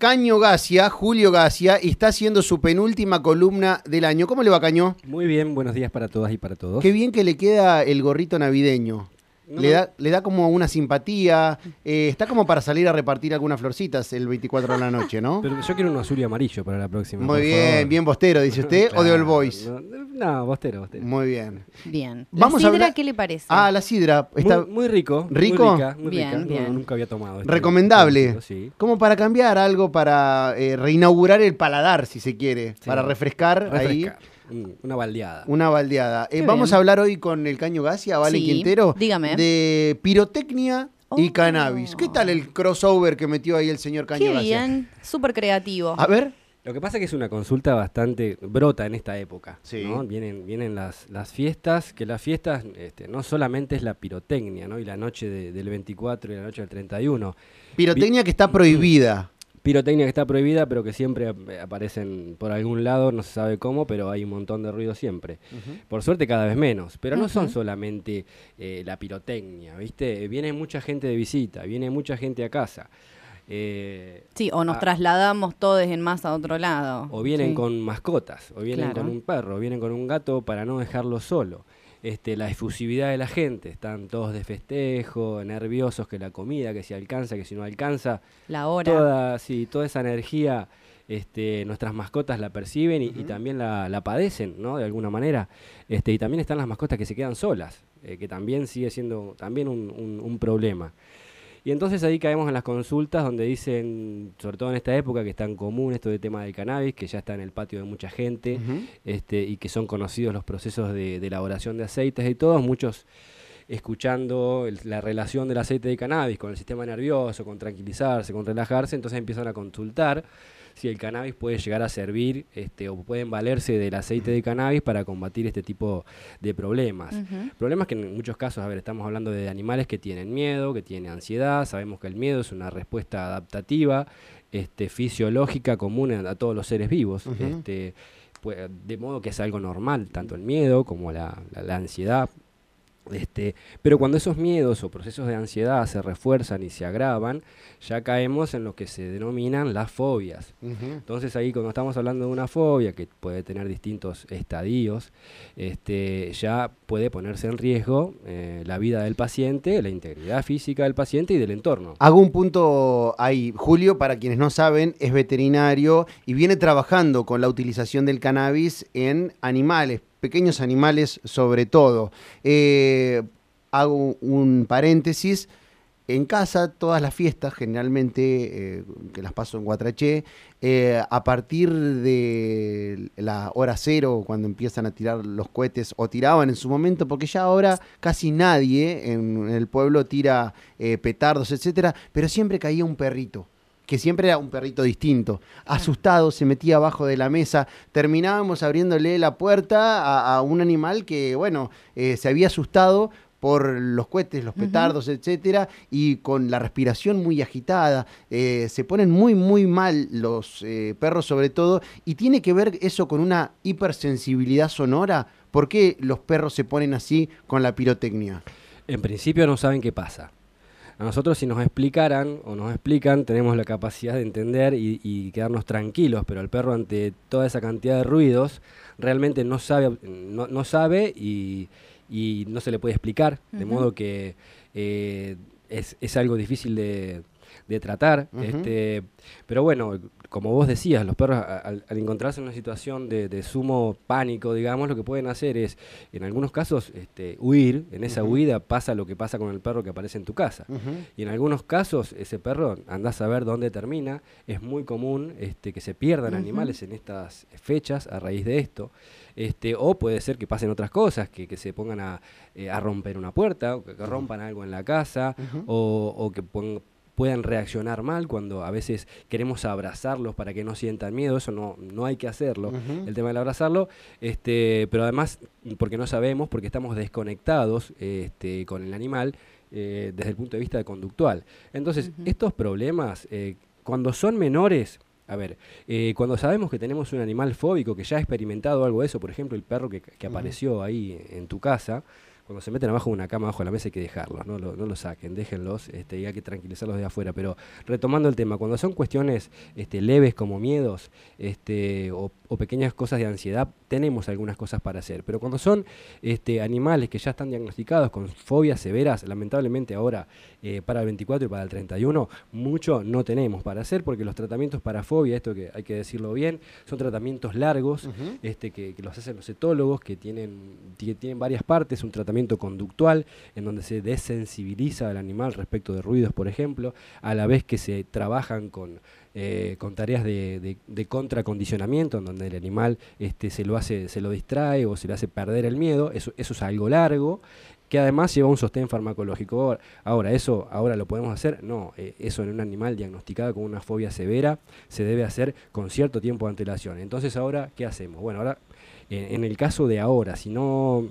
Caño Gacia, Julio Gacia, y está haciendo su penúltima columna del año. ¿Cómo le va, Caño? Muy bien, buenos días para todas y para todos. Qué bien que le queda el gorrito navideño. No, Le, da, le da como una simpatía. eh, está como para salir a repartir algunas florcitas el 24 de la noche, ¿no? Pero yo quiero un azul y amarillo para la próxima. Muy bien, favor. bien bostero, dice usted, o de All Boys. No, no, bostero, bostero. Muy bien. Bien. ¿La Vamos a sidra hablar- qué le parece? Ah, la sidra. Está Muy, muy rico. ¿Rico? Muy rica, muy Bien, rica. No, bien. nunca había tomado. este- recomendable. este estilo, Como para cambiar algo, para eh, reinaugurar el paladar, si se quiere. Sí. Para refrescar, sí. ahí Una baldeada. una baldeada. Eh, vamos bien. a hablar hoy con el Caño Gacia, Vale Sí, Quintero. dígame. De pirotecnia y Oh. cannabis. ¿Qué tal el crossover que metió ahí el señor Caño Qué Gacia? bien. Súper creativo. A ver. Lo que pasa es que es una consulta bastante brota en esta época. Sí. ¿no? Vienen, vienen las, las fiestas, que las fiestas este, no solamente es la pirotecnia, ¿no? Y la noche de- del 24 y la noche del 31. Pirotecnia que está prohibida. Pirotecnia que está prohibida, pero que siempre ap- aparecen por algún lado, no se sabe cómo, pero hay un montón de ruido siempre. Por suerte cada vez menos, pero no son solamente eh, la pirotecnia, ¿viste? Viene mucha gente de visita, viene mucha gente a casa. eh, Sí, o nos trasladamos todos en más a otro lado. o vienen Sí. con mascotas, o vienen Claro. con un perro, o vienen con un gato para no dejarlo solo. Este, la efusividad de la gente, están todos de festejo, nerviosos que la comida, que si alcanza, que si no alcanza. La hora. Toda, sí, toda esa energía este, nuestras mascotas la perciben y, y también la, la padecen, ¿no? De alguna manera. Este, y también están las mascotas que se quedan solas, eh, que también sigue siendo también un, un- un problema. Y entonces ahí caemos en las consultas donde dicen, sobre todo en esta época, que es tan común esto de tema del cannabis, que ya está en el patio de mucha gente este, y que son conocidos los procesos de, de elaboración de aceites y todos, muchos escuchando el- la relación del aceite de cannabis con el sistema nervioso, con tranquilizarse, con relajarse, entonces empiezan a consultar si el cannabis puede llegar a servir este, o pueden valerse del aceite de cannabis para combatir este tipo de problemas. Problemas que en muchos casos, a ver, estamos hablando de animales que tienen miedo, que tienen ansiedad, sabemos que el miedo es una respuesta adaptativa, este, fisiológica, común a, a todos los seres vivos, este, pues, de modo que es algo normal, tanto el miedo como la, la- la ansiedad. Este, pero cuando esos miedos o procesos de ansiedad se refuerzan y se agravan, ya caemos en lo que se denominan las fobias. Entonces ahí cuando estamos hablando de una fobia que puede tener distintos estadios, este, ya puede ponerse en riesgo eh, la vida del paciente, la integridad física del paciente y del entorno. Hago un punto ahí. Julio, para quienes no saben, es veterinario y viene trabajando con la utilización del cannabis en animales, pequeños animales sobre todo. Eh, hago un paréntesis. En casa, todas las fiestas, generalmente, eh, que las paso en Guatraché, eh, a partir de la hora cero, cuando empiezan a tirar los cohetes, o tiraban en su momento, porque ya ahora casi nadie en, el pueblo tira petardos, etcétera, pero siempre caía un perrito que siempre era un perrito distinto. Asustado, se metía abajo de la mesa. Terminábamos abriéndole la puerta a, a un animal que, bueno, eh, se había asustado por los cohetes, los petardos, etcétera, y con la respiración muy agitada. Eh, se ponen muy, muy mal los eh, perros, sobre todo, y tiene que ver eso con una hipersensibilidad sonora. ¿Por qué los perros se ponen así con la pirotecnia? En principio no saben qué pasa. A nosotros si nos explicaran o nos explican tenemos la capacidad de entender y, y quedarnos tranquilos, pero el perro ante toda esa cantidad de ruidos realmente no sabe, no, no sabe y, y no se le puede explicar, de modo que eh, es, es algo difícil de, de tratar. Este, pero bueno, como vos decías, los perros al, al encontrarse en una situación de, de sumo pánico, digamos, lo que pueden hacer es, en algunos casos, este, huir. En esa huida pasa lo que pasa con el perro que aparece en tu casa. Y en algunos casos, ese perro, andás a ver dónde termina. Es muy común este, que se pierdan animales en estas fechas a raíz de esto. Este, o puede ser que pasen otras cosas, que, que se pongan a, eh, a romper una puerta, o que, que rompan algo en la casa, o, o que pon- puedan reaccionar mal cuando a veces queremos abrazarlos para que no sientan miedo, eso no, no hay que hacerlo, el tema del abrazarlo, este, pero además porque no sabemos, porque estamos desconectados este, con el animal eh, desde el punto de vista conductual. Entonces, estos problemas, eh, cuando son menores, a ver, eh, cuando sabemos que tenemos un animal fóbico que ya ha experimentado algo de eso, por ejemplo, el perro que, que apareció ahí en tu casa, cuando se meten abajo de una cama, abajo de la mesa, hay que dejarlos, no lo, no lo saquen, déjenlos este, y hay que tranquilizarlos de afuera. Pero retomando el tema, cuando son cuestiones este, leves como miedos este, o, pequeñas cosas de ansiedad, tenemos algunas cosas para hacer. Pero cuando son este, animales que ya están diagnosticados con fobias severas, lamentablemente ahora eh, para el 24 y para el 31, mucho no tenemos para hacer porque los tratamientos para fobia, esto que hay que decirlo bien, son tratamientos largos este, que, los hacen los etólogos, que tienen, que tienen varias partes, un tratamiento conductual en donde se desensibiliza al animal respecto de ruidos, por ejemplo, a la vez que se trabajan con, eh, con tareas de, contracondicionamiento, en donde el animal este, se lo hace, se lo distrae o se le hace perder el miedo, eso, eso es algo largo que además lleva un sostén farmacológico. Ahora, ¿eso ahora lo podemos hacer? No, eh, eso en un animal diagnosticado con una fobia severa se debe hacer con cierto tiempo de antelación. Entonces, ahora, ¿qué hacemos? Bueno, ahora, en el caso de ahora, si no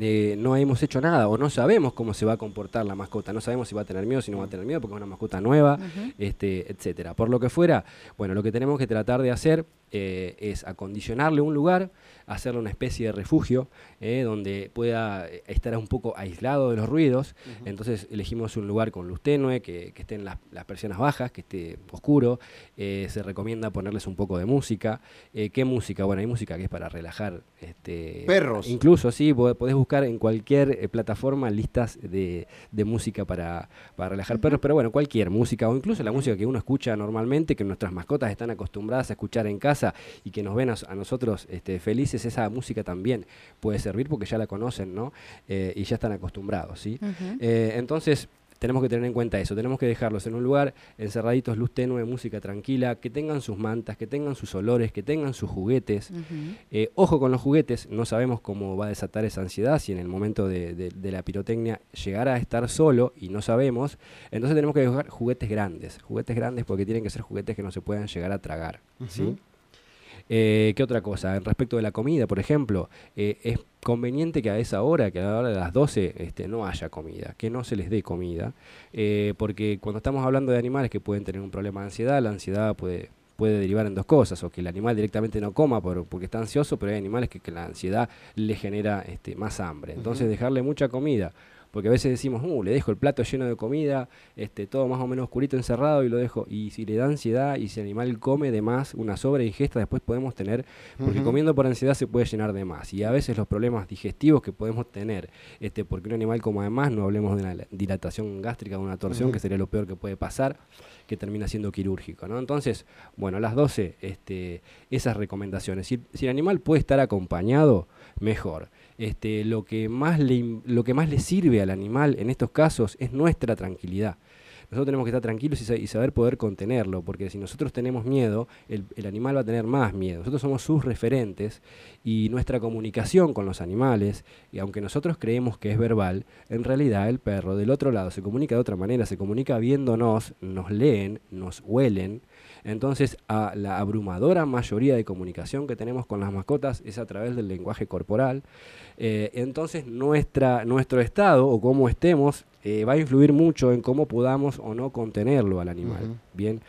eh, no hemos hecho nada o no sabemos cómo se va a comportar la mascota, no sabemos si va a tener miedo, si no va a tener miedo, porque es una mascota nueva, este, etcétera. Por lo que fuera, bueno, lo que tenemos que tratar de hacer eh, es acondicionarle un lugar, hacerle una especie de refugio eh, donde pueda estar un poco aislado de los ruidos. Entonces elegimos un lugar con luz tenue, que, estén las, las, persianas bajas, que esté oscuro. se recomienda ponerles un poco de música. ¿Qué música? Bueno, hay música que es para relajar. Este, Perros. Incluso, sí, podés buscar en cualquier eh, plataforma listas de, música para, relajar perros, pero bueno, cualquier música o incluso la música que uno escucha normalmente, que nuestras mascotas están acostumbradas a escuchar en casa y que nos ven a, nosotros este, felices, esa música también puede servir porque ya la conocen, ¿no? Eh, y ya están acostumbrados, ¿sí? Eh, entonces, tenemos que tener en cuenta eso, tenemos que dejarlos en un lugar encerraditos, luz tenue, música tranquila, que tengan sus mantas, que tengan sus olores, que tengan sus juguetes. Eh, ojo con los juguetes, no sabemos cómo va a desatar esa ansiedad, si en el momento de, la pirotecnia llegara a estar solo y no sabemos, entonces tenemos que dejar juguetes grandes, juguetes grandes porque tienen que ser juguetes que no se puedan llegar a tragar. ¿sí? Eh, ¿Qué otra cosa? Respecto de la comida, por ejemplo, eh, es conveniente que a esa hora, que a la hora de las 12, este, no haya comida, que no se les dé comida, eh, porque cuando estamos hablando de animales que pueden tener un problema de ansiedad, la ansiedad puede puede derivar en dos cosas, o que el animal directamente no coma por, porque está ansioso, pero hay animales que, la ansiedad le genera este, más hambre. Entonces dejarle mucha comida porque a veces decimos, uh, le dejo el plato lleno de comida, este, todo más o menos oscurito encerrado y lo dejo. Y si le da ansiedad y si el animal come de más, una sobreingesta después podemos tener, porque comiendo por ansiedad se puede llenar de más. Y a veces los problemas digestivos que podemos tener, este, porque un animal como además, no hablemos de una dilatación gástrica, de una torsión, que sería lo peor que puede pasar, que termina siendo quirúrgico. ¿no? Entonces, bueno, a las 12, este, esas recomendaciones. Si, si el animal puede estar acompañado, mejor este, lo, que más le, lo que más le sirve al animal en estos casos es nuestra tranquilidad. Nosotros tenemos que estar tranquilos y, saber poder contenerlo, porque si nosotros tenemos miedo, el, el, animal va a tener más miedo. Nosotros somos sus referentes y nuestra comunicación con los animales, y aunque nosotros creemos que es verbal, en realidad el perro del otro lado se comunica de otra manera, se comunica viéndonos, nos leen, nos huelen, entonces, a la abrumadora mayoría de comunicación que tenemos con las mascotas es a través del lenguaje corporal. Eh, entonces, nuestra, nuestro estado o cómo estemos eh, va a influir mucho en cómo podamos o no contenerlo al animal. Bien.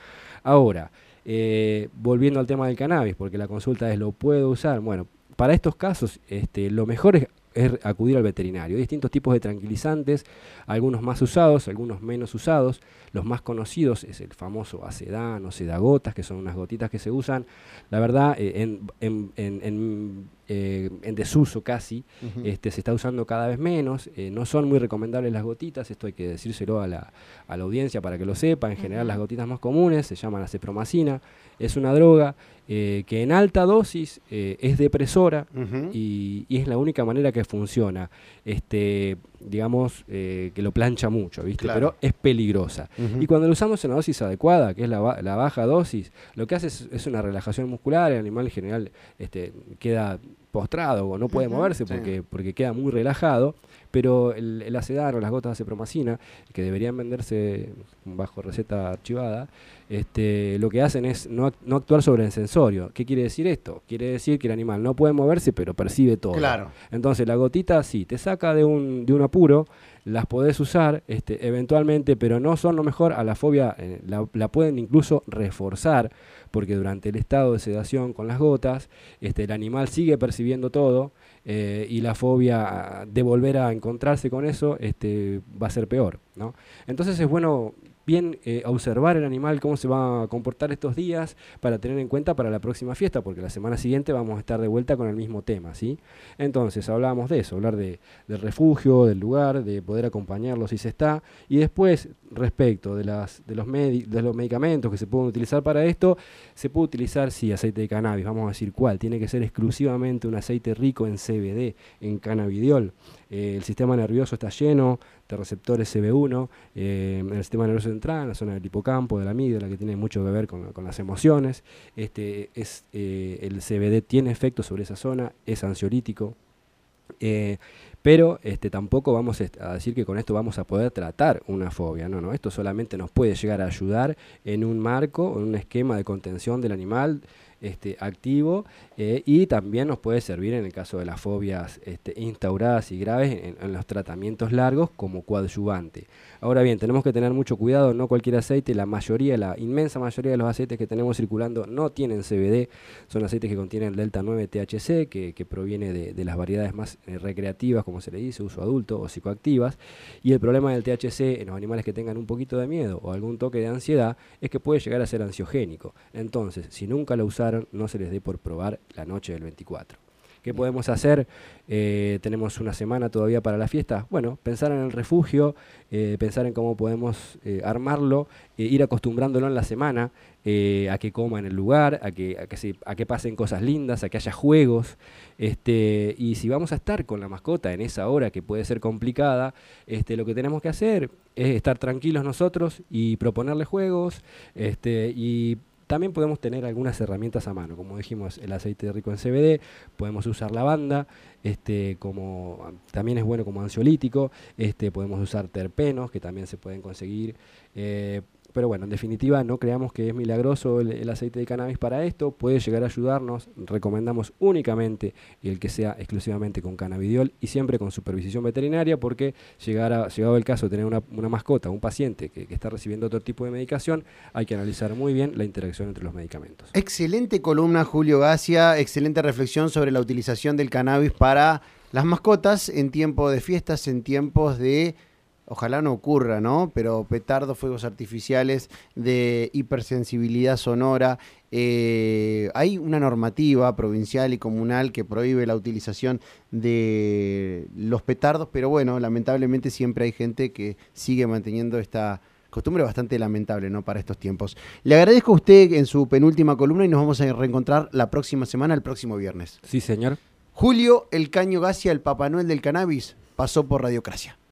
Ahora, eh, volviendo al tema del cannabis, porque la consulta es, ¿lo puedo usar? Bueno, para estos casos, este, lo mejor es es acudir al veterinario. Hay distintos tipos de tranquilizantes, algunos más usados, algunos menos usados. Los más conocidos es el famoso acedán o sedagotas, que son unas gotitas que se usan, la verdad, eh, en, eh, en desuso casi, este, se está usando cada vez menos, eh, no son muy recomendables las gotitas, esto hay que decírselo a la, a la audiencia para que lo sepa, en general las gotitas más comunes se llaman la cepromacina, es una droga eh, que en alta dosis es depresora y, es la única manera que funciona, este, digamos, que lo plancha mucho, ¿viste? pero es peligrosa. Y cuando lo usamos en la dosis adecuada, que es la, la baja dosis, lo que hace es, es, una relajación muscular, el animal en general este, queda postrado o no puede moverse porque, porque queda muy relajado, pero el, el acedano, las gotas de acepromacina, que deberían venderse bajo receta archivada, este, lo que hacen es no, no, actuar sobre el sensorio. ¿Qué quiere decir esto? Quiere decir que el animal no puede moverse, pero percibe todo. Claro. Entonces la gotita sí, te saca de un, de un apuro, las podés usar este, eventualmente, pero no son lo mejor. A la fobia eh, la, pueden incluso reforzar, porque durante el estado de sedación con las gotas, este, el animal sigue percibiendo todo eh, y la fobia de volver a encontrarse con eso este, va a ser peor. ¿no? Entonces es bueno bien eh, observar el animal, cómo se va a comportar estos días para tener en cuenta para la próxima fiesta, porque la semana siguiente vamos a estar de vuelta con el mismo tema, ¿sí? Entonces hablábamos de eso, hablar de, del refugio, del lugar, de poder acompañarlo si se está, y después respecto de, las, de, los de los medicamentos que se pueden utilizar para esto, se puede utilizar, sí, aceite de cannabis, vamos a decir cuál, tiene que ser exclusivamente un aceite rico en CBD, en cannabidiol. Eh, el sistema nervioso está lleno de receptores CB1, eh, el sistema nervioso central, en la zona del hipocampo, de la amígdala, que tiene mucho que ver con, las emociones. Este, es, eh, el CBD tiene efecto sobre esa zona, es ansiolítico. pero este, tampoco vamos a decir que con esto vamos a poder tratar una fobia, no, no, esto solamente nos puede llegar a ayudar en un marco, en un esquema de contención del animal, este, activo eh, y también nos puede servir en el caso de las fobias este, instauradas y graves en, los tratamientos largos como coadyuvante. Ahora bien, tenemos que tener mucho cuidado, no cualquier aceite, la mayoría, la inmensa mayoría de los aceites que tenemos circulando no tienen CBD, son aceites que contienen delta 9 THC, que, proviene de, las variedades más eh, recreativas, como se le dice, uso adulto o psicoactivas, y el problema del THC en los animales que tengan un poquito de miedo o algún toque de ansiedad es que puede llegar a ser ansiogénico. Entonces, si nunca lo usaron, no se les dé por probar la noche del 24. ¿Qué podemos hacer? Eh, tenemos una semana todavía para la fiesta. Bueno, pensar en el refugio, eh, pensar en cómo podemos eh, armarlo, ir acostumbrándolo en la semana a que coma en el lugar, a que, a que, a que pasen cosas lindas, a que haya juegos. Este, y si vamos a estar con la mascota en esa hora que puede ser complicada, este, lo que tenemos que hacer es estar tranquilos nosotros y proponerle juegos este, y también podemos tener algunas herramientas a mano, como dijimos, el aceite rico en CBD, podemos usar lavanda, este, como también es bueno como ansiolítico, este, podemos usar terpenos que también se pueden conseguir. Eh, pero bueno, en definitiva, no creamos que es milagroso el, aceite de cannabis para esto, puede llegar a ayudarnos. Recomendamos únicamente el que sea exclusivamente con cannabidiol y siempre con supervisión veterinaria, porque llegar llegado el caso de tener una, mascota, un paciente que, está recibiendo otro tipo de medicación, hay que analizar muy bien la interacción entre los medicamentos. Excelente columna, Julio Gacia, excelente reflexión sobre la utilización del cannabis para las mascotas en tiempos de fiestas, en tiempos de ojalá no ocurra, ¿no? Pero petardos, fuegos artificiales de hipersensibilidad sonora. Eh, hay una normativa provincial y comunal que prohíbe la utilización de los petardos, pero bueno, lamentablemente siempre hay gente que sigue manteniendo esta costumbre bastante lamentable, ¿no? Para estos tiempos. Le agradezco a usted en su penúltima columna y nos vamos a reencontrar la próxima semana, el próximo viernes. Sí, señor. Julio El Caño Gacia, el Papá Noel del Cannabis, pasó por Radiocracia.